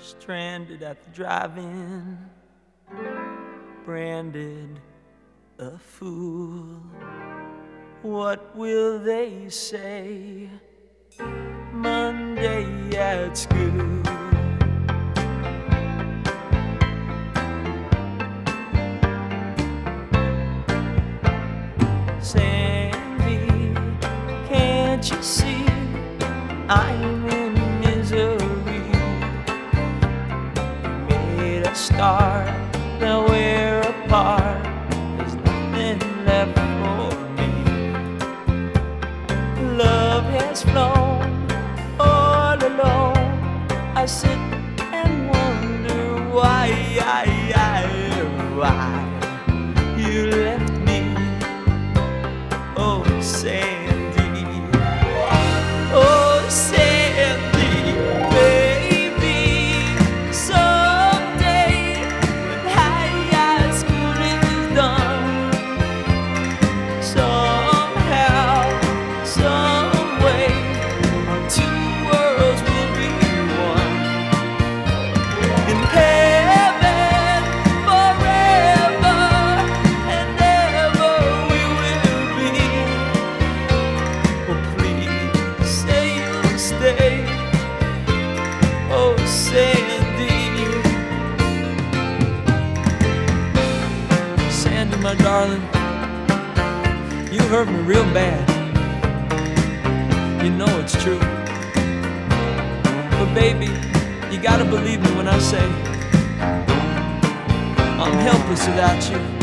stranded at the drive-in, branded a fool. What will they say Monday at school? Sit and wonder why, why you my darling, you hurt me real bad. You know it's true. But, baby, you gotta believe me when I say I'm helpless without you.